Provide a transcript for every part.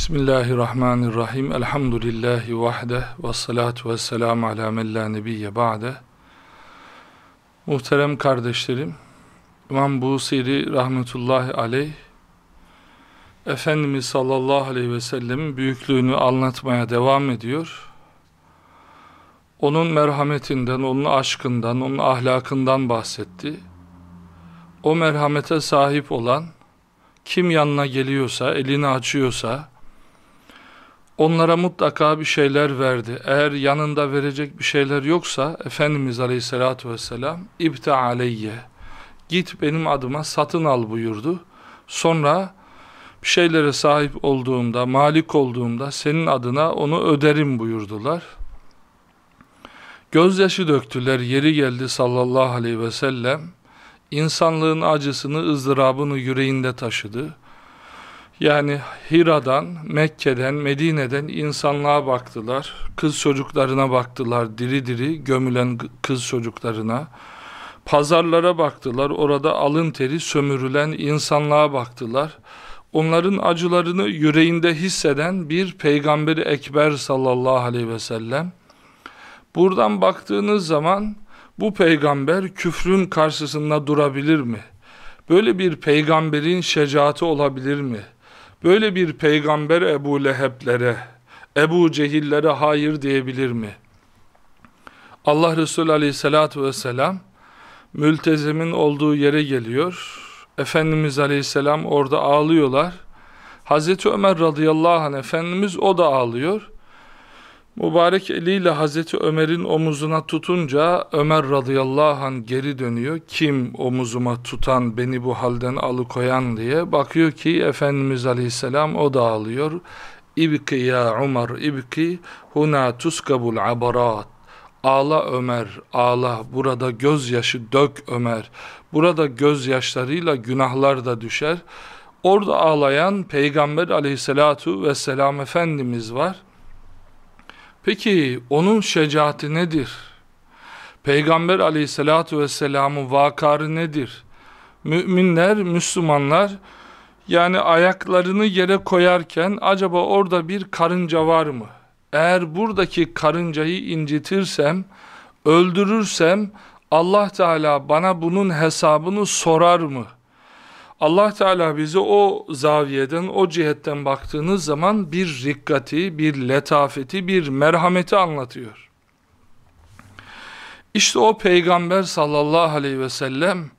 Bismillahirrahmanirrahim. Elhamdülillahi vahde ve salatu ve selamu ala men la nebiyye ba'de. Muhterem kardeşlerim, İmam Busiri rahmetullahi aleyh, Efendimiz sallallahu aleyhi ve sellemin büyüklüğünü anlatmaya devam ediyor. Onun merhametinden, onun aşkından, onun ahlakından bahsetti. O merhamete sahip olan, kim yanına geliyorsa, elini açıyorsa, onlara mutlaka bir şeyler verdi. Eğer yanında verecek bir şeyler yoksa, Efendimiz Aleyhisselatü Vesselam, İbte aleyye, git benim adıma satın al buyurdu. Sonra, bir şeylere sahip olduğumda, malik olduğumda, senin adına onu öderim buyurdular. Gözyaşı döktüler, yeri geldi sallallahu aleyhi ve sellem, insanlığın acısını, ızdırabını yüreğinde taşıdı. Yani Hira'dan, Mekke'den, Medine'den insanlığa baktılar. Kız çocuklarına baktılar, diri diri gömülen kız çocuklarına. Pazarlara baktılar, orada alın teri sömürülen insanlığa baktılar. Onların acılarını yüreğinde hisseden bir Peygamberi Ekber sallallahu aleyhi ve sellem. Buradan baktığınız zaman, bu peygamber küfrün karşısında durabilir mi? Böyle bir peygamberin şecaati olabilir mi? Böyle bir peygamber Ebu Leheblere, Ebu Cehillere hayır diyebilir mi? Allah Resulü aleyhissalatü vesselam mültezemin olduğu yere geliyor. Efendimiz aleyhisselam orada ağlıyorlar. Hazreti Ömer radıyallahu anh Efendimiz o da ağlıyor. Mübarek eliyle Hazreti Ömer'in omuzuna tutunca Ömer radıyallahu an geri dönüyor. Kim omuzuma tutan beni bu halden alıkoyan diye bakıyor ki Efendimiz aleyhisselam o da ağlıyor. İbki ya Ömer ibki huna tuskabul abarat. Ağla Ömer, ağla. Burada gözyaşı dök Ömer. Burada gözyaşlarıyla günahlar da düşer. Orada ağlayan Peygamber aleyhissalatu vesselam Efendimiz var. Peki onun şecaati nedir? Peygamber aleyhissalatu vesselamın vakarı nedir? Müminler, Müslümanlar yani ayaklarını yere koyarken acaba orada bir karınca var mı? Eğer buradaki karıncayı incitirsem, öldürürsem Allah Teala bana bunun hesabını sorar mı? Allah Teala bize o zaviyeden, o cihetten baktığınız zaman bir rikkati, bir letafeti, bir merhameti anlatıyor. İşte o peygamber sallallahu aleyhi ve sellem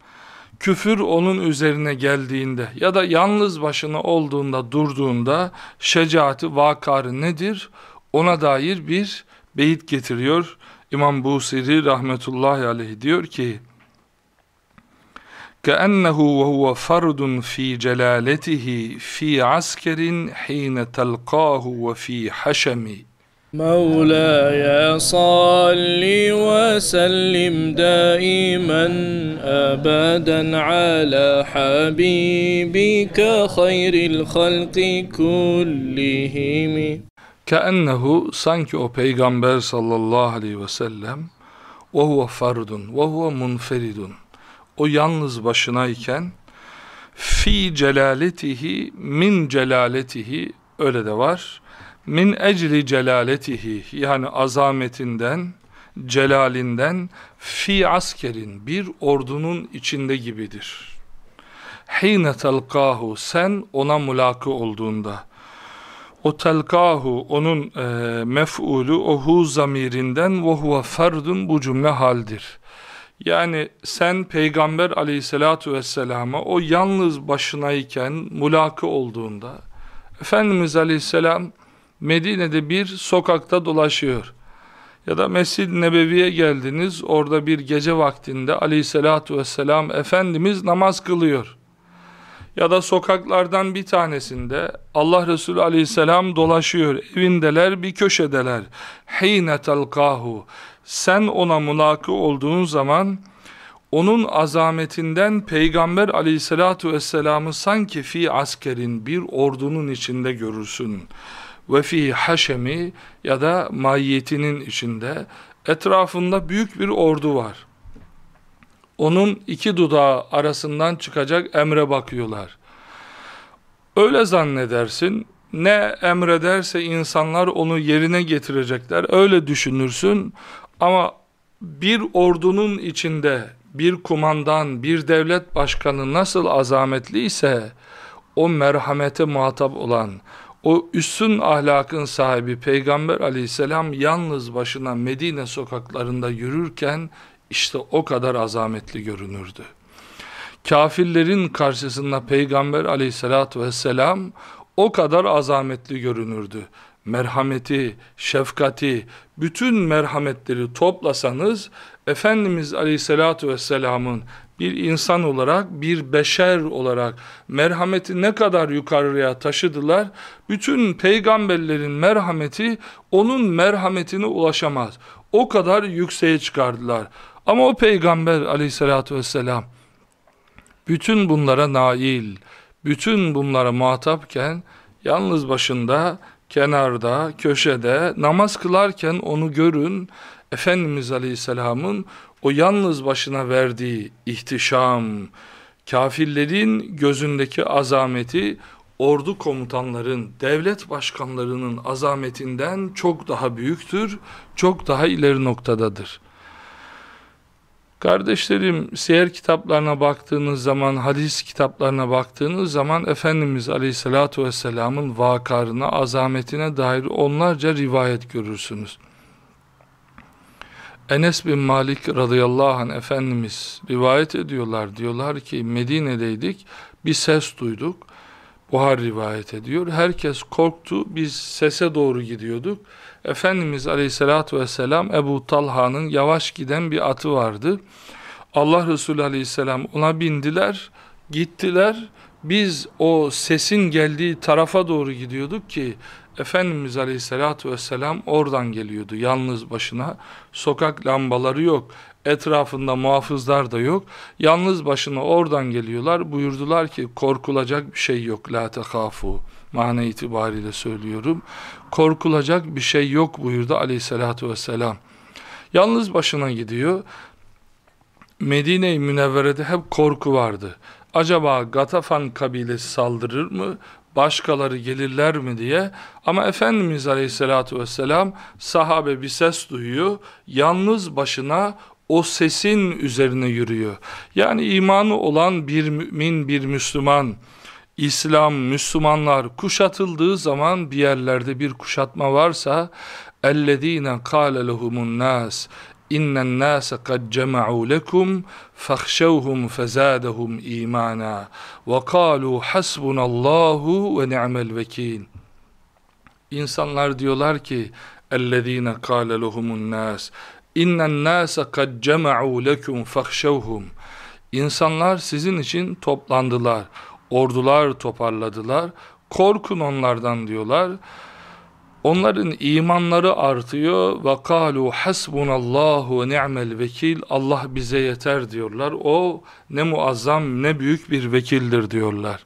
küfür onun üzerine geldiğinde ya da yalnız başına olduğunda, durduğunda şecaati, vakarı nedir? Ona dair bir beyit getiriyor. İmam Busiri rahmetullahi aleyhi diyor ki كأنه وهو فرد في جلالته في عسكر حين تلقاه وفي حشم. مولاي صل وسلم دائما أبدا على حبيبك خير الخلق كلهم. كأنه sanki o peygamber sallallahu aleyhi ve sellem وهو فرد وهو منفرد. O yalnız başınayken fi celaletihi min celaletihi öyle de var. Min ecli celaletihi yani azametinden, celalinden fi askerin bir ordunun içinde gibidir. Hine telkahu sen ona mulakı olduğunda o telkahu onun e, mef'ulü o hu zamirinden ve huve ferdun bu cümle haldir. Yani sen peygamber aleyhissalatu vesselama o yalnız başınayken mulakı olduğunda Efendimiz aleyhisselam Medine'de bir sokakta dolaşıyor. Ya da Mescid-i Nebevi'ye geldiniz orada bir gece vaktinde aleyhissalatu vesselam Efendimiz namaz kılıyor. Ya da sokaklardan bir tanesinde Allah Resulü aleyhisselam dolaşıyor. Evindeler bir köşedeler. Hine telkahu sen ona mulakı olduğun zaman onun azametinden Peygamber aleyhissalatu vesselamı sanki fi askerin bir ordunun içinde görürsün. Ve fi haşemi ya da mayyetinin içinde etrafında büyük bir ordu var. Onun iki dudağı arasından çıkacak emre bakıyorlar. Öyle zannedersin ne emrederse insanlar onu yerine getirecekler. Öyle düşünürsün ama bir ordunun içinde bir kumandan, bir devlet başkanı nasıl azametliyse o merhamete muhatap olan, o üstün ahlakın sahibi Peygamber aleyhisselam yalnız başına Medine sokaklarında yürürken işte o kadar azametli görünürdü. Kafirlerin karşısında Peygamber aleyhissalatü vesselam o kadar azametli görünürdü. Merhameti, şefkati, bütün merhametleri toplasanız Efendimiz aleyhissalatü vesselamın bir insan olarak, bir beşer olarak merhameti ne kadar yukarıya taşıdılar, bütün peygamberlerin merhameti onun merhametine ulaşamaz. O kadar yükseğe çıkardılar. Ama o peygamber aleyhissalatü vesselam, bütün bunlara nail, bütün bunlara muhatapken, yalnız başında, kenarda, köşede, namaz kılarken onu görün, Efendimiz Aleyhisselam'ın o yalnız başına verdiği ihtişam, kafirlerin gözündeki azameti, ordu komutanların, devlet başkanlarının azametinden çok daha büyüktür, çok daha ileri noktadadır. Kardeşlerim, siyer kitaplarına baktığınız zaman, hadis kitaplarına baktığınız zaman Efendimiz Aleyhisselatü Vesselam'ın vakarına, azametine dair onlarca rivayet görürsünüz. Enes bin Malik radıyallahu anh Efendimiz rivayet ediyorlar. Diyorlar ki Medine'deydik bir ses duyduk. Buhar rivayet ediyor. Herkes korktu. Biz sese doğru gidiyorduk. Efendimiz aleyhissalatü vesselam Ebu Talha'nın yavaş giden bir atı vardı. Allah Resulü aleyhisselam ona bindiler. Gittiler. Biz o sesin geldiği tarafa doğru gidiyorduk ki Efendimiz Aleyhisselatü Vesselam oradan geliyordu yalnız başına. Sokak lambaları yok. Etrafında muhafızlar da yok. Yalnız başına oradan geliyorlar. Buyurdular ki korkulacak bir şey yok. La tehafu. Mane itibariyle söylüyorum. Korkulacak bir şey yok buyurdu Aleyhisselatü Vesselam. Yalnız başına gidiyor. Medine-i Münevvere'de hep korku vardı. Acaba Gatafan kabilesi saldırır mı? başkaları gelirler mi diye ama Efendimiz Aleyhisselatü Vesselam sahabe bir ses duyuyor yalnız başına o sesin üzerine yürüyor yani imanı olan bir mümin bir Müslüman İslam, Müslümanlar kuşatıldığı zaman bir yerlerde bir kuşatma varsa اَلَّذ۪ينَ قَالَ لَهُمُ النَّاسِ innen nase kad cema'u lekum fahşevhum fezadehum imana ve kalu hasbunallahu ve ni'mel vekil İnsanlar diyorlar ki ellezine kâle lehumun nas innen nase kad cema'u lekum fahşevhum İnsanlar sizin için toplandılar ordular toparladılar korkun onlardan diyorlar Onların imanları artıyor ve kalu hasbunallahu ve ni'mel vekil Allah bize yeter diyorlar. O ne muazzam ne büyük bir vekildir diyorlar.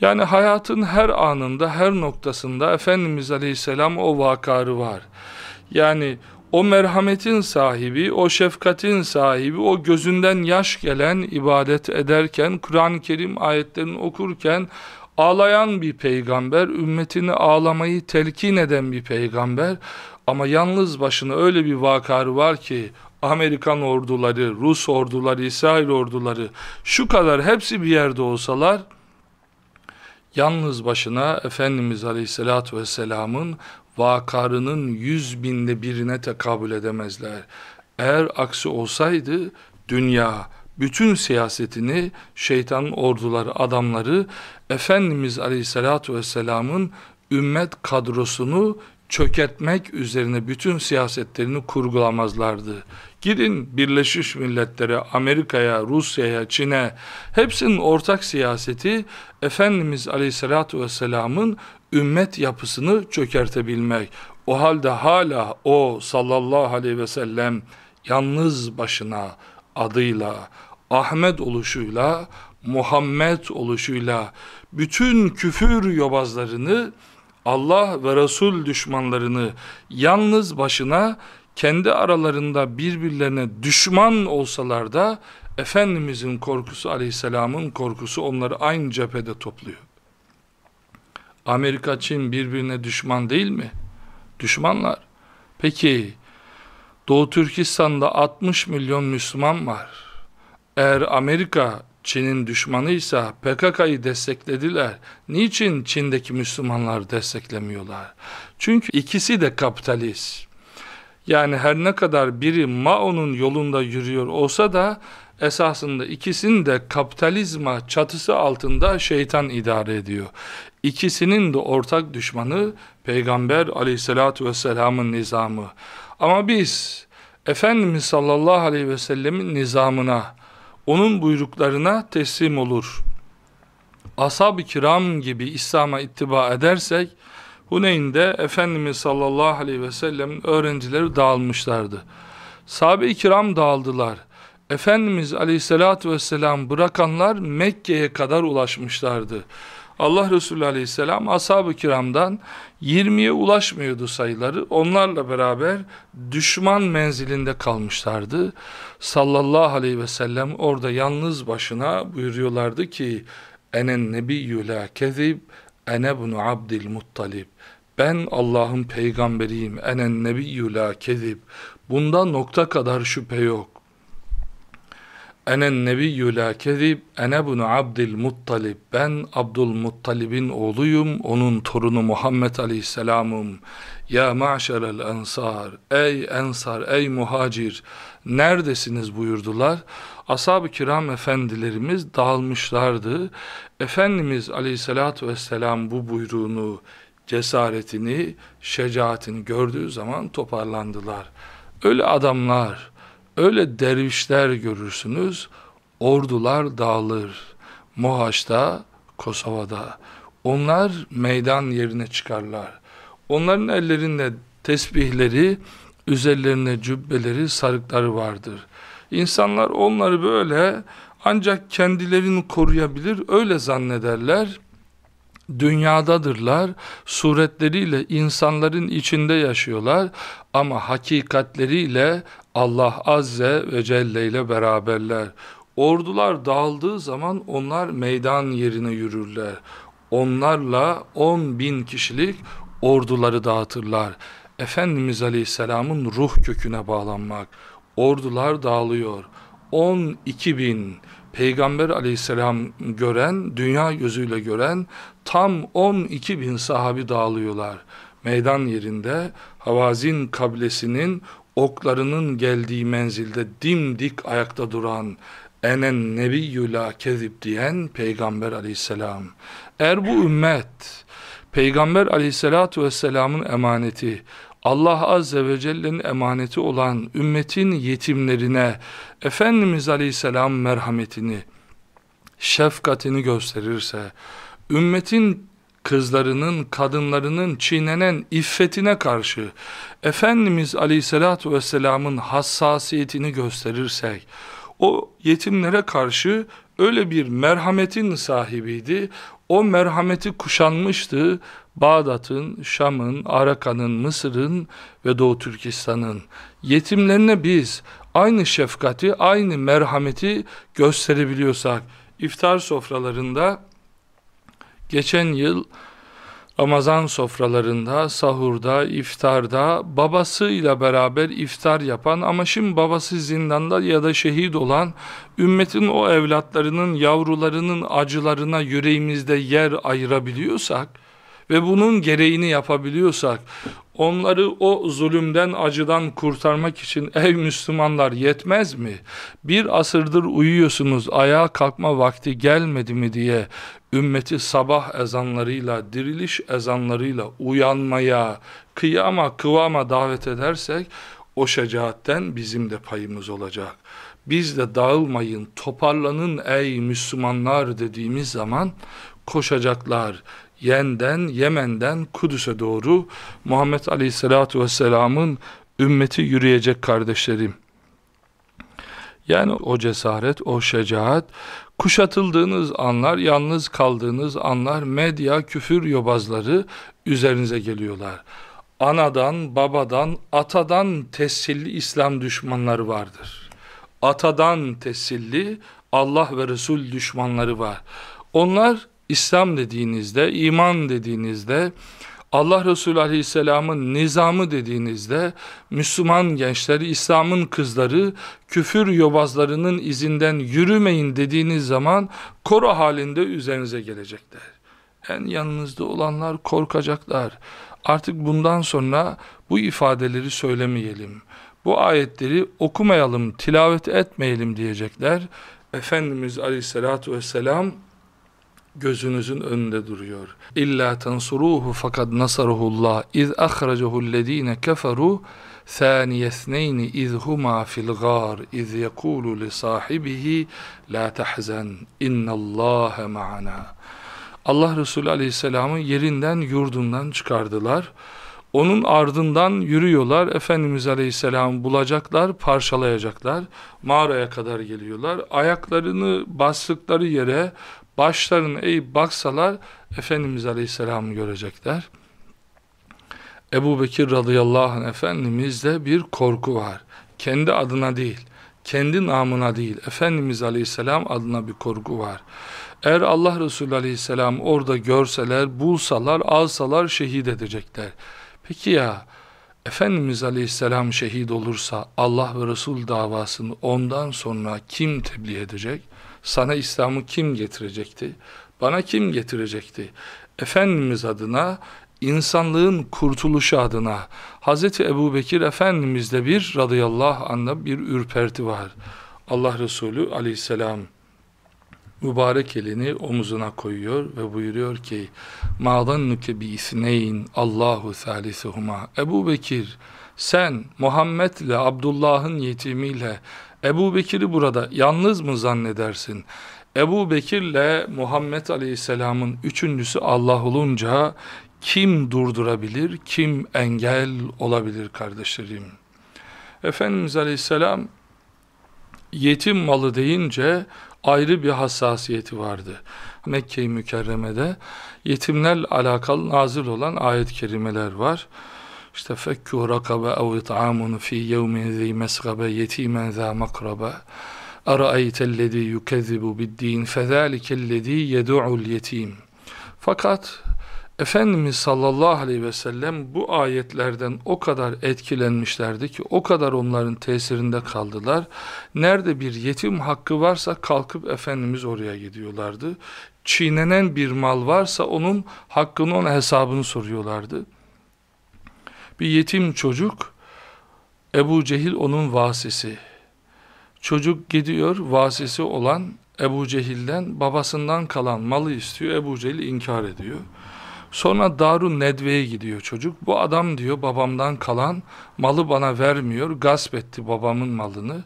Yani hayatın her anında her noktasında Efendimiz Aleyhisselam o vakarı var. Yani o merhametin sahibi, o şefkatin sahibi, o gözünden yaş gelen ibadet ederken, Kur'an-ı Kerim ayetlerini okurken Ağlayan bir peygamber, ümmetini ağlamayı telkin eden bir peygamber. Ama yalnız başına öyle bir vakarı var ki Amerikan orduları, Rus orduları, İsrail orduları şu kadar hepsi bir yerde olsalar yalnız başına Efendimiz Aleyhisselatü Vesselam'ın vakarının yüz binde birine tekabül edemezler. Eğer aksi olsaydı dünya bütün siyasetini şeytanın orduları, adamları Efendimiz Aleyhisselatü Vesselam'ın ümmet kadrosunu çökertmek üzerine bütün siyasetlerini kurgulamazlardı. Gidin Birleşmiş Milletler'e, Amerika'ya, Rusya'ya, Çin'e hepsinin ortak siyaseti Efendimiz Aleyhisselatü Vesselam'ın ümmet yapısını çökertebilmek. O halde hala o sallallahu aleyhi ve sellem yalnız başına adıyla, Ahmet oluşuyla, Muhammed oluşuyla bütün küfür yobazlarını Allah ve Resul düşmanlarını yalnız başına kendi aralarında birbirlerine düşman olsalar da Efendimizin korkusu aleyhisselamın korkusu onları aynı cephede topluyor. Amerika, Çin birbirine düşman değil mi? Düşmanlar. Peki Doğu Türkistan'da 60 milyon Müslüman var. Eğer Amerika Çin'in düşmanıysa PKK'yı desteklediler. Niçin Çin'deki Müslümanlar desteklemiyorlar? Çünkü ikisi de kapitalist. Yani her ne kadar biri Mao'nun yolunda yürüyor olsa da esasında ikisinin de kapitalizma çatısı altında şeytan idare ediyor. İkisinin de ortak düşmanı Peygamber aleyhissalatü vesselamın nizamı. Ama biz Efendimiz sallallahu aleyhi ve sellemin nizamına, onun buyruklarına teslim olur. Ashab-ı kiram gibi İslam'a ittiba edersek, Huneyn'de Efendimiz sallallahu aleyhi ve sellemin öğrencileri dağılmışlardı. Sahabe-i kiram dağıldılar. Efendimiz aleyhissalatü vesselam bırakanlar Mekke'ye kadar ulaşmışlardı. Allah Resulü aleyhisselam ashab-ı kiramdan 20'ye ulaşmıyordu sayıları. Onlarla beraber düşman menzilinde kalmışlardı. Sallallahu aleyhi ve sellem orada yalnız başına buyuruyorlardı ki enen nebiyyü la kezib ene bunu abdil muttalib ben Allah'ın peygamberiyim enen nebiyyü la kezib bunda nokta kadar şüphe yok Enen nebiyyü la kezib, ene bunu Abdül Muttalib. Ben Abdülmuttalib'in oğluyum, onun torunu Muhammed Aleyhisselam'ım. Ya ma'şerel ensar, ey ensar, ey muhacir, neredesiniz buyurdular. Ashab-ı kiram efendilerimiz dağılmışlardı. Efendimiz Aleyhisselatü Vesselam bu buyruğunu, cesaretini, şecaatini gördüğü zaman toparlandılar. Öyle adamlar, Öyle dervişler görürsünüz, ordular dağılır. Mohaç'ta, Kosova'da. Onlar meydan yerine çıkarlar. Onların ellerinde tesbihleri, üzerlerine cübbeleri, sarıkları vardır. İnsanlar onları böyle ancak kendilerini koruyabilir, öyle zannederler dünyadadırlar, suretleriyle insanların içinde yaşıyorlar ama hakikatleriyle Allah Azze ve Celle ile beraberler. Ordular dağıldığı zaman onlar meydan yerine yürürler. Onlarla on bin kişilik orduları dağıtırlar. Efendimiz Aleyhisselam'ın ruh köküne bağlanmak. Ordular dağılıyor. 12 bin Peygamber aleyhisselam gören, dünya gözüyle gören tam 12 bin sahabi dağılıyorlar. Meydan yerinde Havazin kabilesinin oklarının geldiği menzilde dimdik ayakta duran enen nebiyyü la kezib diyen Peygamber aleyhisselam. Eğer bu ümmet Peygamber aleyhissalatu vesselamın emaneti Allah Azze ve Celle'nin emaneti olan ümmetin yetimlerine Efendimiz Aleyhisselam merhametini, şefkatini gösterirse, ümmetin kızlarının, kadınlarının çiğnenen iffetine karşı Efendimiz Aleyhisselatü Vesselam'ın hassasiyetini gösterirsek, o yetimlere karşı öyle bir merhametin sahibiydi, o merhameti kuşanmıştı, Bağdat'ın, Şam'ın, Arakan'ın, Mısır'ın ve Doğu Türkistan'ın yetimlerine biz aynı şefkati, aynı merhameti gösterebiliyorsak, iftar sofralarında geçen yıl Ramazan sofralarında, sahurda, iftarda babasıyla beraber iftar yapan ama şimdi babası zindanda ya da şehit olan ümmetin o evlatlarının, yavrularının acılarına yüreğimizde yer ayırabiliyorsak, ve bunun gereğini yapabiliyorsak, onları o zulümden, acıdan kurtarmak için ey Müslümanlar yetmez mi? Bir asırdır uyuyorsunuz, ayağa kalkma vakti gelmedi mi diye ümmeti sabah ezanlarıyla, diriliş ezanlarıyla uyanmaya, kıyama, kıvama davet edersek, o şecaatten bizim de payımız olacak. Biz de dağılmayın, toparlanın ey Müslümanlar dediğimiz zaman koşacaklar, Yen'den, Yemen'den Kudüs'e doğru Muhammed Aleyhisselatü Vesselam'ın ümmeti yürüyecek kardeşlerim. Yani o cesaret, o şecaat, kuşatıldığınız anlar, yalnız kaldığınız anlar, medya, küfür yobazları üzerinize geliyorlar. Anadan, babadan, atadan tessilli İslam düşmanları vardır. Atadan tessilli Allah ve Resul düşmanları var. Onlar İslam dediğinizde, iman dediğinizde, Allah Resulü Aleyhisselam'ın nizamı dediğinizde Müslüman gençleri, İslam'ın kızları küfür yobazlarının izinden yürümeyin dediğiniz zaman koro halinde üzerinize gelecekler. En yanınızda olanlar korkacaklar. Artık bundan sonra bu ifadeleri söylemeyelim. Bu ayetleri okumayalım, tilavet etmeyelim diyecekler. Efendimiz Aleyhisselatü Vesselam gözünüzün önünde duruyor. İlla tansuruhu fakat nasaruhullah iz ahracehullezine keferu thaniyesneyni iz huma fil gar iz yekulu li sahibihi la tahzen innallâhe ma'ana. Allah Resulü Aleyhisselam'ı yerinden yurdundan çıkardılar. Onun ardından yürüyorlar. Efendimiz Aleyhisselam'ı bulacaklar, parçalayacaklar. Mağaraya kadar geliyorlar. Ayaklarını bastıkları yere başlarını eğip baksalar Efendimiz Aleyhisselam'ı görecekler. Ebu Bekir radıyallahu anh Efendimiz'de bir korku var. Kendi adına değil, kendi namına değil, Efendimiz Aleyhisselam adına bir korku var. Eğer Allah Resulü Aleyhisselam orada görseler, bulsalar, alsalar şehit edecekler. Peki ya Efendimiz Aleyhisselam şehit olursa Allah ve Resul davasını ondan sonra kim tebliğ edecek? Sana İslam'ı kim getirecekti? Bana kim getirecekti? Efendimiz adına, insanlığın kurtuluşu adına Hz. Ebu Bekir Efendimiz'de bir radıyallahu anh'da bir ürperti var. Allah Resulü aleyhisselam mübarek elini omuzuna koyuyor ve buyuruyor ki مَا bi isneyn Allahu ثَالِثُهُمَا Ebu Bekir sen Muhammed ile Abdullah'ın yetimiyle Ebu Bekir'i burada yalnız mı zannedersin? Ebu Bekir'le Muhammed Aleyhisselam'ın üçüncüsü Allah olunca kim durdurabilir, kim engel olabilir kardeşlerim? Efendimiz Aleyhisselam yetim malı deyince ayrı bir hassasiyeti vardı. Mekke-i Mükerreme'de yetimlerle alakalı nazil olan ayet-i kerimeler var. İşte fekku rakabe ev it'amun fi yevmin zi mesgabe yetimen za makrabe Ara'aytellezî yukezzibu bid-din fezâlikellezî yed'u'l yetim. Fakat Efendimiz sallallahu aleyhi ve sellem bu ayetlerden o kadar etkilenmişlerdi ki o kadar onların tesirinde kaldılar. Nerede bir yetim hakkı varsa kalkıp Efendimiz oraya gidiyorlardı. Çiğnenen bir mal varsa onun hakkını ona hesabını soruyorlardı. Bir yetim çocuk Ebu Cehil onun vasisi. Çocuk gidiyor vasisi olan Ebu Cehil'den babasından kalan malı istiyor. Ebu Cehil inkar ediyor. Sonra Darun Nedve'ye gidiyor çocuk. Bu adam diyor babamdan kalan malı bana vermiyor. Gasp etti babamın malını.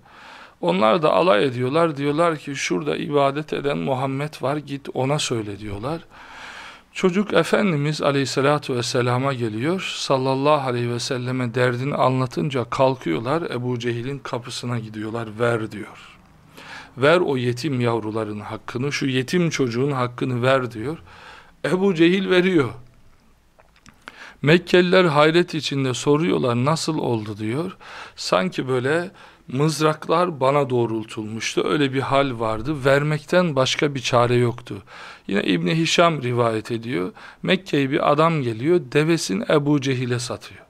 Onlar da alay ediyorlar. Diyorlar ki şurada ibadet eden Muhammed var git ona söyle diyorlar. Çocuk Efendimiz aleyhissalatu vesselama geliyor. Sallallahu aleyhi ve selleme derdini anlatınca kalkıyorlar. Ebu Cehil'in kapısına gidiyorlar. Ver diyor. Ver o yetim yavruların hakkını, şu yetim çocuğun hakkını ver diyor. Ebu Cehil veriyor. Mekkeliler hayret içinde soruyorlar nasıl oldu diyor. Sanki böyle mızraklar bana doğrultulmuştu. Öyle bir hal vardı. Vermekten başka bir çare yoktu. Yine İbni Hişam rivayet ediyor. Mekke'ye bir adam geliyor. Devesini Ebu Cehil'e satıyor.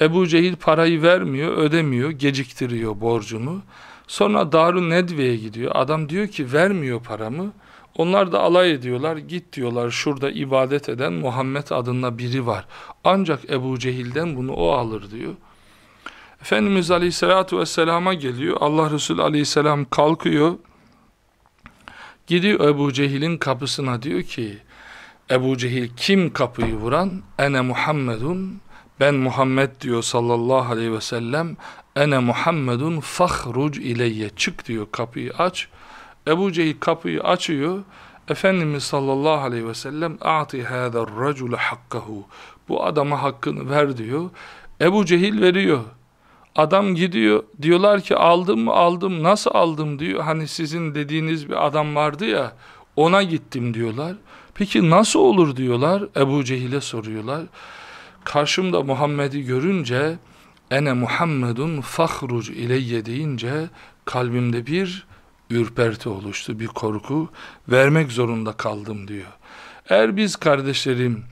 Ebu Cehil parayı vermiyor, ödemiyor, geciktiriyor borcunu. Sonra Darun Nedve'ye gidiyor. Adam diyor ki vermiyor paramı. Onlar da alay ediyorlar. Git diyorlar şurada ibadet eden Muhammed adında biri var. Ancak Ebu Cehil'den bunu o alır diyor. Efendimiz Aleyhisselatü Vesselam'a geliyor. Allah Resulü Aleyhisselam kalkıyor. Gidiyor Ebu Cehil'in kapısına diyor ki Ebu Cehil kim kapıyı vuran? Ene Muhammedun ben Muhammed diyor sallallahu aleyhi ve sellem ene Muhammedun fahruc ileyye çık diyor kapıyı aç Ebu Cehil kapıyı açıyor. Efendimiz sallallahu aleyhi ve sellem a'ti hâzer racule hakkahu. Bu adama hakkını ver diyor. Ebu Cehil veriyor. Adam gidiyor. Diyorlar ki aldım mı aldım. Nasıl aldım diyor. Hani sizin dediğiniz bir adam vardı ya. Ona gittim diyorlar. Peki nasıl olur diyorlar. Ebu Cehil'e soruyorlar. Karşımda Muhammed'i görünce ene Muhammedun fahruc ileyye deyince kalbimde bir ürperti oluştu, bir korku. Vermek zorunda kaldım diyor. Eğer biz kardeşlerim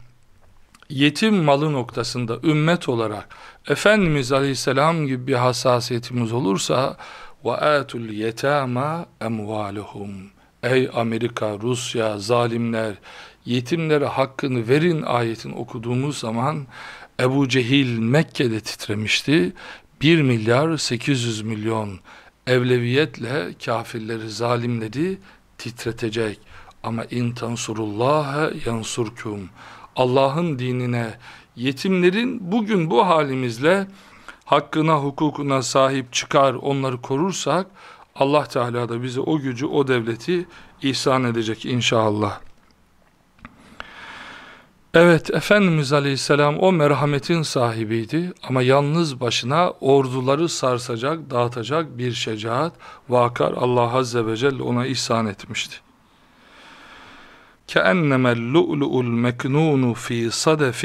yetim malı noktasında ümmet olarak Efendimiz Aleyhisselam gibi bir hassasiyetimiz olursa وَاَتُ الْيَتَامَا اَمْوَالُهُمْ Ey Amerika, Rusya, zalimler, yetimlere hakkını verin ayetin okuduğumuz zaman Ebu Cehil Mekke'de titremişti. 1 milyar 800 milyon evleviyetle kafirleri, zalimleri titretecek. Ama in tansurullaha yansurkum. Allah'ın dinine, yetimlerin bugün bu halimizle hakkına, hukukuna sahip çıkar, onları korursak, Allah Teala da bize o gücü, o devleti ihsan edecek inşallah. Evet, Efendimiz Aleyhisselam o merhametin sahibiydi ama yalnız başına orduları sarsacak, dağıtacak bir şecaat, vakar Allah Azze ve Celle ona ihsan etmişti. كأنما اللؤلؤ المكنون في صدف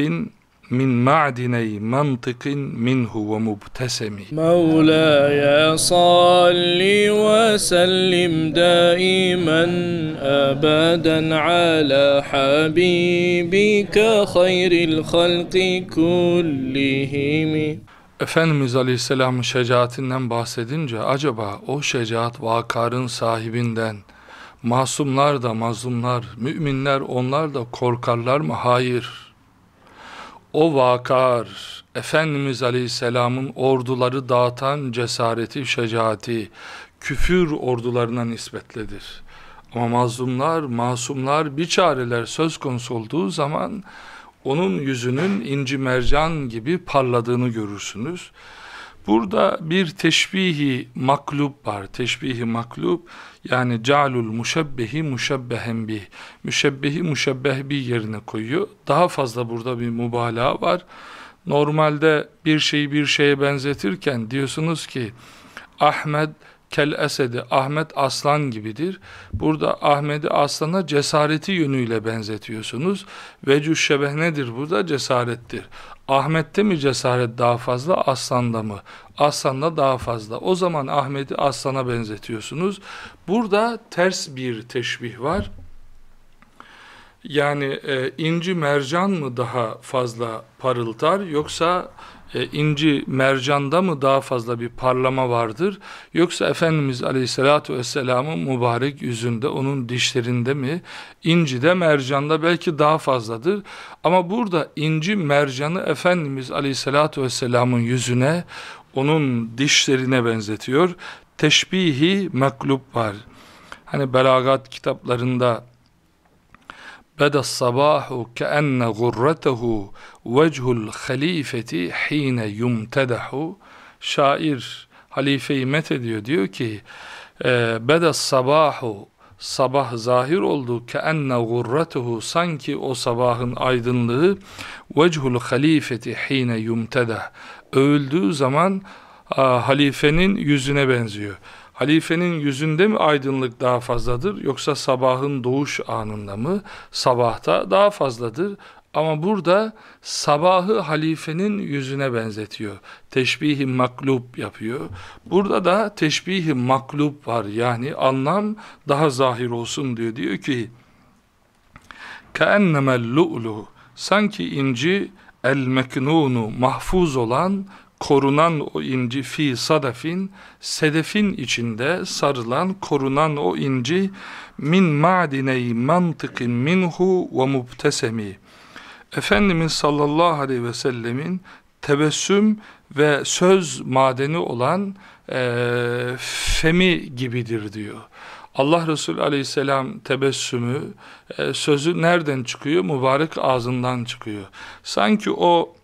من معدني منطق منه ومبتسم مولاي صل وسلم دائما أبدا على حبيبك خير الخلق كلهم Efendimiz Aleyhisselam'ın şecaatinden bahsedince acaba o şecaat vakarın sahibinden Masumlar da mazlumlar, müminler onlar da korkarlar mı? Hayır. O vakar, Efendimiz Aleyhisselam'ın orduları dağıtan cesareti, şecaati, küfür ordularına nispetlidir. Ama mazlumlar, masumlar, biçareler söz konusu olduğu zaman onun yüzünün inci mercan gibi parladığını görürsünüz. Burada bir teşbihi maklub var. Teşbihi maklub yani ca'lul muşebbehi muşebbehen bih. Müşebbehi muşebbeh bir yerine koyuyor. Daha fazla burada bir mübalağa var. Normalde bir şeyi bir şeye benzetirken diyorsunuz ki Ahmet kel esedi Ahmet aslan gibidir. Burada Ahmet'i aslana cesareti yönüyle benzetiyorsunuz. Vecü şebeh nedir burada? Cesarettir. Ahmet'te mi cesaret daha fazla, aslanda mı? Aslanda daha fazla. O zaman Ahmet'i aslana benzetiyorsunuz. Burada ters bir teşbih var. Yani e, inci mercan mı daha fazla parıltar yoksa e, inci mercanda mı daha fazla bir parlama vardır? Yoksa Efendimiz Aleyhisselatü Vesselam'ın mübarek yüzünde onun dişlerinde mi? İnci de mercanda belki daha fazladır. Ama burada inci mercanı Efendimiz Aleyhisselatü Vesselam'ın yüzüne onun dişlerine benzetiyor. Teşbihi meklub var. Hani belagat kitaplarında beda sabahu keenne gurretehu vechul halifeti hine yumtedahu şair halifeyi met ediyor. Diyor ki beda sabahu sabah zahir oldu. keenne gurretehu sanki o sabahın aydınlığı vechul halifeti hine yumtedah övüldüğü zaman halifenin yüzüne benziyor halifenin yüzünde mi aydınlık daha fazladır yoksa sabahın doğuş anında mı? Sabahta daha fazladır. Ama burada sabahı halifenin yüzüne benzetiyor. Teşbihi maklub yapıyor. Burada da teşbihi maklub var. Yani anlam daha zahir olsun diyor. Diyor ki كَاَنَّمَا lu'lu Sanki inci el meknunu mahfuz olan korunan o inci fi sadafin sedefin içinde sarılan korunan o inci min ma'diney mantıkin minhu ve mubtesemi Efendimiz sallallahu aleyhi ve sellemin tebessüm ve söz madeni olan e, femi gibidir diyor. Allah Resulü aleyhisselam tebessümü, e, sözü nereden çıkıyor? Mübarek ağzından çıkıyor. Sanki o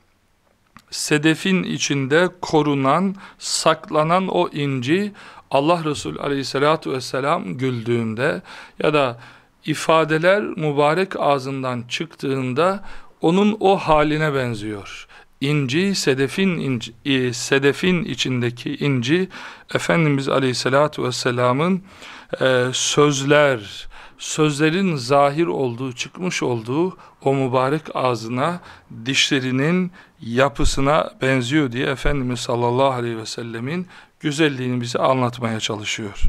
sedefin içinde korunan, saklanan o inci Allah Resulü aleyhissalatu vesselam güldüğünde ya da ifadeler mübarek ağzından çıktığında onun o haline benziyor. İnci, sedefin, inci, e, sedefin içindeki inci Efendimiz aleyhissalatu vesselamın e, sözler, sözlerin zahir olduğu, çıkmış olduğu o mübarek ağzına, dişlerinin yapısına benziyor diye Efendimiz sallallahu aleyhi ve sellemin güzelliğini bize anlatmaya çalışıyor.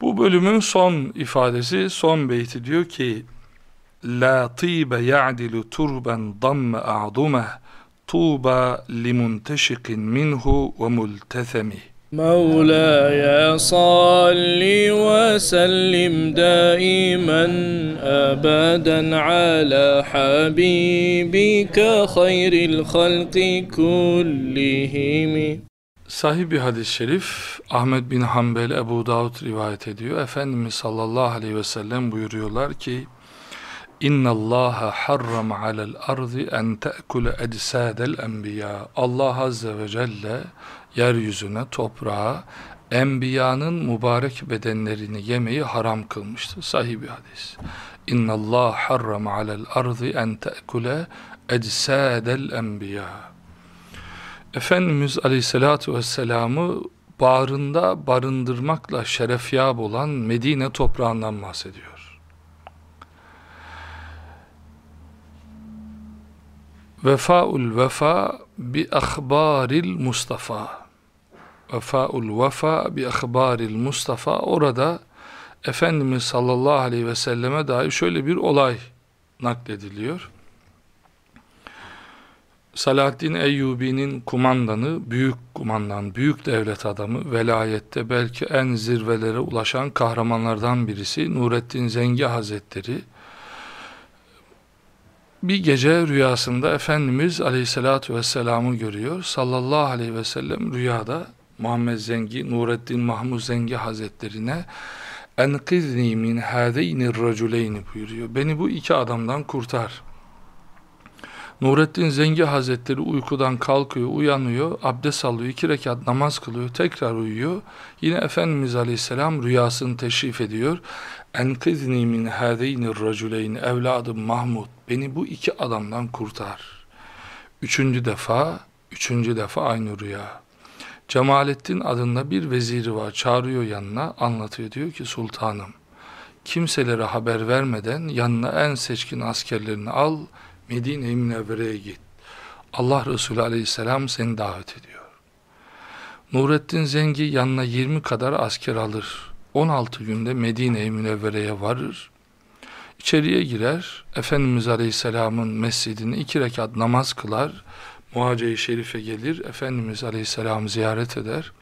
Bu bölümün son ifadesi, son beyti diyor ki, la tibe ya'dilu turben damme a'dumeh limunteşikin minhu ve multethemih مولاي صل وسلم دائما ابدا على حبيبك خير الخلق كلهم Sahih bir hadis-i şerif Ahmet bin Hanbel Ebu Davud rivayet ediyor. Efendimiz sallallahu aleyhi ve sellem buyuruyorlar ki İnna Allah harram alel ardı en te'kule ecsadel enbiya. Allah azze ve celle yeryüzüne, toprağa, enbiyanın mübarek bedenlerini yemeyi haram kılmıştır. Sahih bir hadis. İnna Allah harram alel ardı en te'kule ecsadel enbiya. Efendimiz Aleyhisselatü Vesselam'ı bağrında barındırmakla şerefyab olan Medine toprağından bahsediyor. Vefaul vefa bi akhbaril Mustafa. Vefaul vefa bi akhbaril Mustafa. Orada Efendimiz sallallahu aleyhi ve selleme dair şöyle bir olay naklediliyor. Salahaddin Eyyubi'nin kumandanı, büyük kumandan, büyük devlet adamı, velayette belki en zirvelere ulaşan kahramanlardan birisi Nurettin Zengi Hazretleri, bir gece rüyasında Efendimiz Aleyhisselatü Vesselam'ı görüyor. Sallallahu aleyhi ve sellem rüyada Muhammed Zengi, Nureddin Mahmud Zengi Hazretlerine enkizni min hâzeyni racüleyni buyuruyor. Beni bu iki adamdan kurtar. Nurettin Zengi Hazretleri uykudan kalkıyor, uyanıyor, abdest alıyor, iki rekat namaz kılıyor, tekrar uyuyor. Yine Efendimiz Aleyhisselam rüyasını teşrif ediyor. Enkizni min hâzeyni racüleyni evladım Mahmud beni bu iki adamdan kurtar. Üçüncü defa, üçüncü defa aynı rüya. Cemalettin adında bir veziri var, çağırıyor yanına, anlatıyor. Diyor ki sultanım, kimselere haber vermeden yanına en seçkin askerlerini al, Medine-i Münevvere'ye git. Allah Resulü aleyhisselam seni davet ediyor. Nurettin Zengi yanına 20 kadar asker alır. 16 günde Medine-i Münevvere'ye varır. İçeriye girer, Efendimiz Aleyhisselam'ın mescidine iki rekat namaz kılar, Muhace-i Şerif'e gelir, Efendimiz Aleyhisselam'ı ziyaret eder.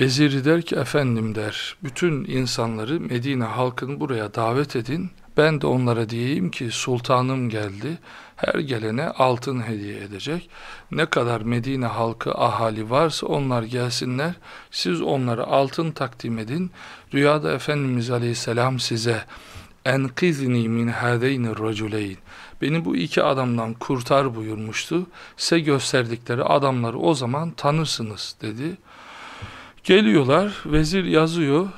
Veziri der ki, efendim der, bütün insanları Medine halkını buraya davet edin, ben de onlara diyeyim ki sultanım geldi, her gelene altın hediye edecek. Ne kadar Medine halkı ahali varsa onlar gelsinler, siz onlara altın takdim edin. Rüyada Efendimiz Aleyhisselam size enkizni min hâzeyni racüleyn beni bu iki adamdan kurtar buyurmuştu. Size gösterdikleri adamları o zaman tanırsınız dedi. Geliyorlar, vezir yazıyor,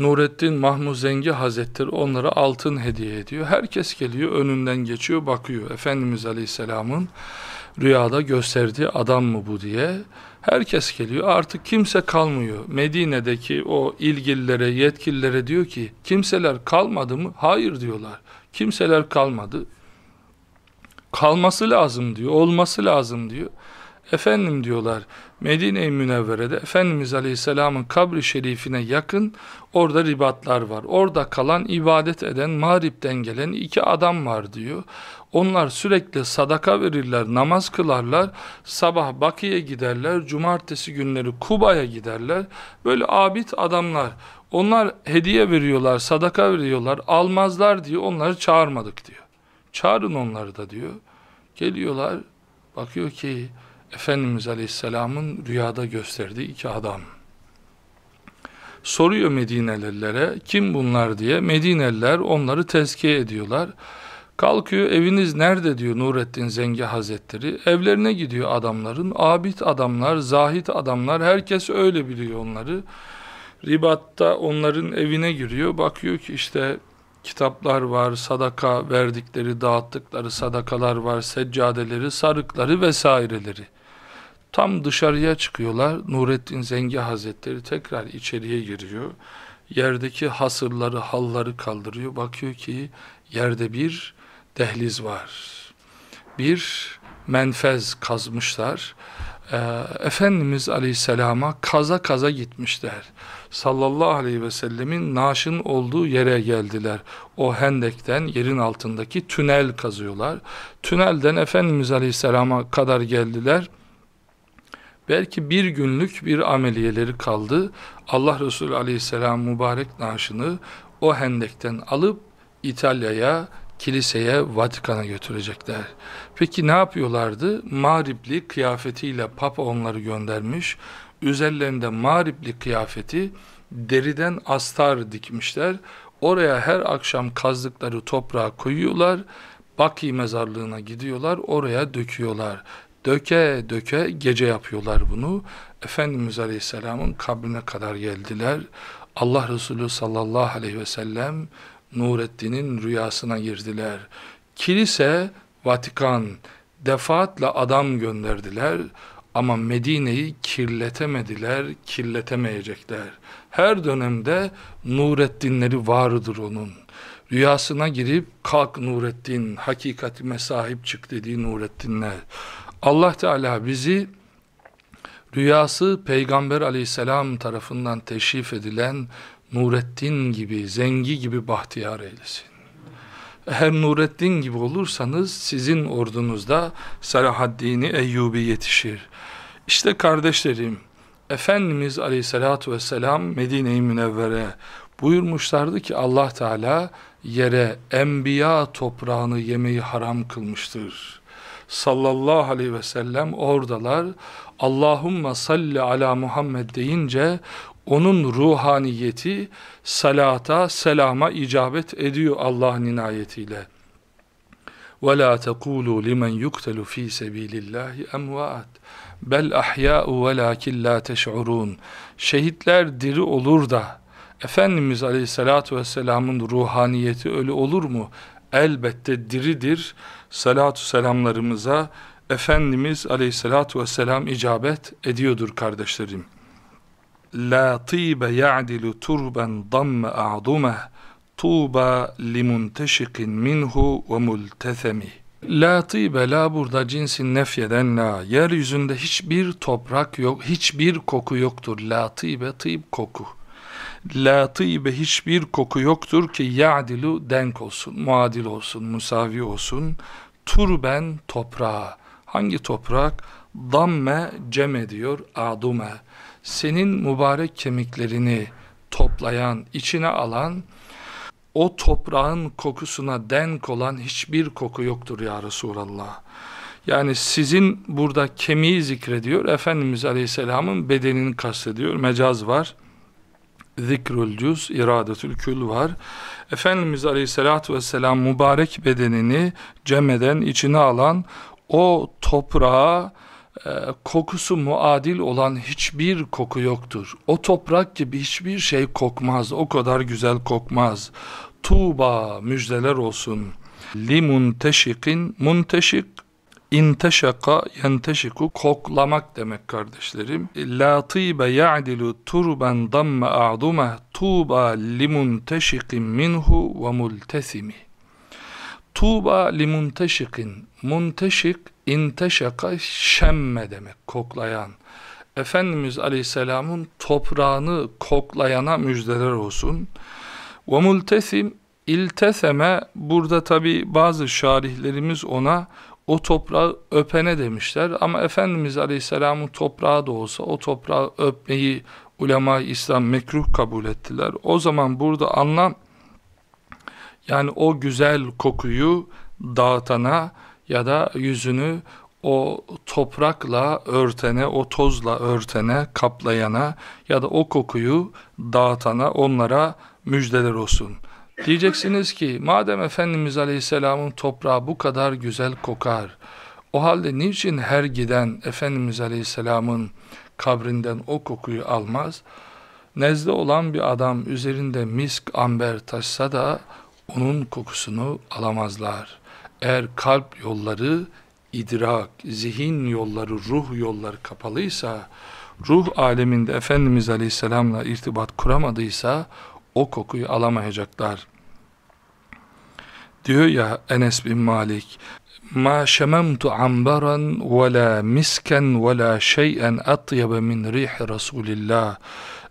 Nurettin Mahmud Zengi Hazretleri onlara altın hediye ediyor. Herkes geliyor, önünden geçiyor, bakıyor. Efendimiz Aleyhisselam'ın rüyada gösterdiği adam mı bu diye. Herkes geliyor, artık kimse kalmıyor. Medine'deki o ilgililere, yetkililere diyor ki, kimseler kalmadı mı? Hayır diyorlar. Kimseler kalmadı. Kalması lazım diyor, olması lazım diyor. Efendim diyorlar Medine-i Münevvere'de Efendimiz Aleyhisselam'ın kabri şerifine yakın orada ribatlar var. Orada kalan ibadet eden mağripten gelen iki adam var diyor. Onlar sürekli sadaka verirler, namaz kılarlar, sabah Bakı'ya giderler, cumartesi günleri Kuba'ya giderler. Böyle abid adamlar. Onlar hediye veriyorlar, sadaka veriyorlar, almazlar diyor, onları çağırmadık diyor. Çağırın onları da diyor. Geliyorlar, bakıyor ki Efendimiz Aleyhisselam'ın rüyada gösterdiği iki adam. Soruyor Medinelilere kim bunlar diye. Medineliler onları tezkiye ediyorlar. Kalkıyor eviniz nerede diyor Nurettin Zengi Hazretleri. Evlerine gidiyor adamların. Abid adamlar, zahit adamlar herkes öyle biliyor onları. Ribatta onların evine giriyor. Bakıyor ki işte kitaplar var, sadaka verdikleri, dağıttıkları sadakalar var, seccadeleri, sarıkları vesaireleri. Tam dışarıya çıkıyorlar. Nurettin Zengi Hazretleri tekrar içeriye giriyor. Yerdeki hasırları, halları kaldırıyor. Bakıyor ki yerde bir dehliz var. Bir menfez kazmışlar. e, Efendimiz Aleyhisselam'a kaza kaza gitmişler. Sallallahu aleyhi ve sellemin naaşın olduğu yere geldiler. O hendekten yerin altındaki tünel kazıyorlar. Tünelden Efendimiz Aleyhisselam'a kadar geldiler. Belki bir günlük bir ameliyeleri kaldı. Allah Resulü Aleyhisselam mübarek naaşını o hendekten alıp İtalya'ya, kiliseye, Vatikan'a götürecekler. Peki ne yapıyorlardı? Mağripli kıyafetiyle Papa onları göndermiş. Üzerlerinde mağripli kıyafeti deriden astar dikmişler. Oraya her akşam kazdıkları toprağa koyuyorlar. Baki mezarlığına gidiyorlar, oraya döküyorlar. Döke döke gece yapıyorlar bunu. Efendimiz Aleyhisselam'ın kabrine kadar geldiler. Allah Resulü sallallahu aleyhi ve sellem Nurettin'in rüyasına girdiler. Kilise, Vatikan defaatle adam gönderdiler ama Medine'yi kirletemediler, kirletemeyecekler. Her dönemde Nurettinleri vardır onun. Rüyasına girip kalk Nurettin, hakikatime sahip çık dediği Nurettinler. Allah Teala bizi rüyası Peygamber aleyhisselam tarafından teşrif edilen Nurettin gibi, Zengi gibi bahtiyar eylesin. Eğer Nurettin gibi olursanız sizin ordunuzda Selahaddin-i Eyyubi yetişir. İşte kardeşlerim, Efendimiz Aleyhisselatü Vesselam Medine-i Münevvere buyurmuşlardı ki Allah Teala yere enbiya toprağını yemeyi haram kılmıştır Sallallahu aleyhi ve sellem oradalar. Allahumma salli ala Muhammed deyince onun ruhaniyeti salata, selama icabet ediyor Allah'ın inayetiyle. وَلَا تَقُولُوا لِمَنْ يُقْتَلُ ف۪ي سَب۪يلِ اللّٰهِ اَمْوَاتٍ bel ahya'u velakin la teş'urun. Şehitler diri olur da Efendimiz Aleyhisselatü Vesselam'ın ruhaniyeti öyle olur mu? Elbette diridir. Salatu selamlarımıza Efendimiz Aleyhisselatü Vesselam icabet ediyordur kardeşlerim. La tibe ya'dilu turben damme a'dumeh tuğba limunteşikin minhu ve multethemi. La tibe la burada cinsin nefyeden la. Yeryüzünde hiçbir toprak yok, hiçbir koku yoktur. La tibe tıyb koku. La tibe hiçbir koku yoktur ki ya'dilu denk olsun, muadil olsun, musavi olsun. Turben toprağa. Hangi toprak? Damme cem ediyor, adume. Senin mübarek kemiklerini toplayan, içine alan, o toprağın kokusuna denk olan hiçbir koku yoktur ya Resulallah. Yani sizin burada kemiği zikrediyor, Efendimiz Aleyhisselam'ın bedenini kastediyor, mecaz var. Zikrül cüz, iradetül kül var. Efendimiz Aleyhisselatü Vesselam mübarek bedenini cemeden, içine alan o toprağa e, kokusu muadil olan hiçbir koku yoktur. O toprak gibi hiçbir şey kokmaz, o kadar güzel kokmaz. Tuğba müjdeler olsun. Li munteşikin munteşik İnteşaka yenteşiku koklamak demek kardeşlerim. La tibe ya'dilu turben damme a'dume tuğba limunteşikin minhu ve multesimi. Tuğba limunteşikin. Munteşik inteşaka şemme demek koklayan. Efendimiz Aleyhisselam'ın toprağını koklayana müjdeler olsun. Ve multesim ilteseme burada tabi bazı şarihlerimiz ona o toprağı öpene demişler ama Efendimiz Aleyhisselam'ın toprağı da olsa o toprağı öpmeyi ulema İslam mekruh kabul ettiler. O zaman burada anlam yani o güzel kokuyu dağıtana ya da yüzünü o toprakla örtene, o tozla örtene, kaplayana ya da o kokuyu dağıtana onlara müjdeler olsun. Diyeceksiniz ki madem Efendimiz Aleyhisselam'ın toprağı bu kadar güzel kokar, o halde niçin her giden Efendimiz Aleyhisselam'ın kabrinden o kokuyu almaz? Nezle olan bir adam üzerinde misk amber taşsa da onun kokusunu alamazlar. Eğer kalp yolları, idrak, zihin yolları, ruh yolları kapalıysa, ruh aleminde Efendimiz Aleyhisselam'la irtibat kuramadıysa, o kokuyu alamayacaklar. Diyor ya Enes bin Malik, Ma şememtu ambaran ve la misken ve la şey'en atyebe min rihi Resulillah.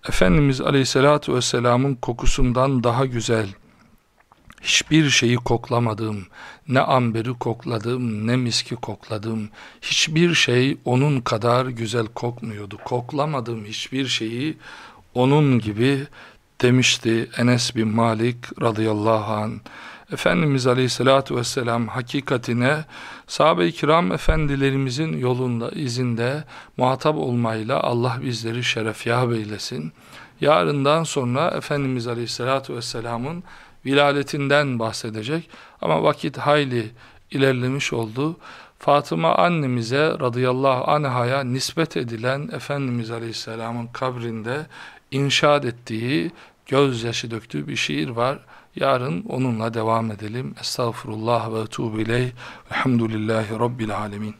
Efendimiz Aleyhisselatü Vesselam'ın kokusundan daha güzel, hiçbir şeyi koklamadım, ne amberi kokladım, ne miski kokladım, hiçbir şey onun kadar güzel kokmuyordu, koklamadım hiçbir şeyi. Onun gibi demişti Enes bin Malik radıyallahu an. Efendimiz Aleyhisselatü Vesselam hakikatine sahabe-i kiram efendilerimizin yolunda, izinde muhatap olmayla Allah bizleri şerefyab eylesin. Yarından sonra Efendimiz Aleyhisselatü Vesselam'ın vilaletinden bahsedecek ama vakit hayli ilerlemiş oldu. Fatıma annemize radıyallahu anhaya nispet edilen Efendimiz Aleyhisselam'ın kabrinde inşaat ettiği, gözyaşı döktüğü bir şiir var. Yarın onunla devam edelim. Estağfurullah ve etubu ileyh. Elhamdülillahi Rabbil alemin.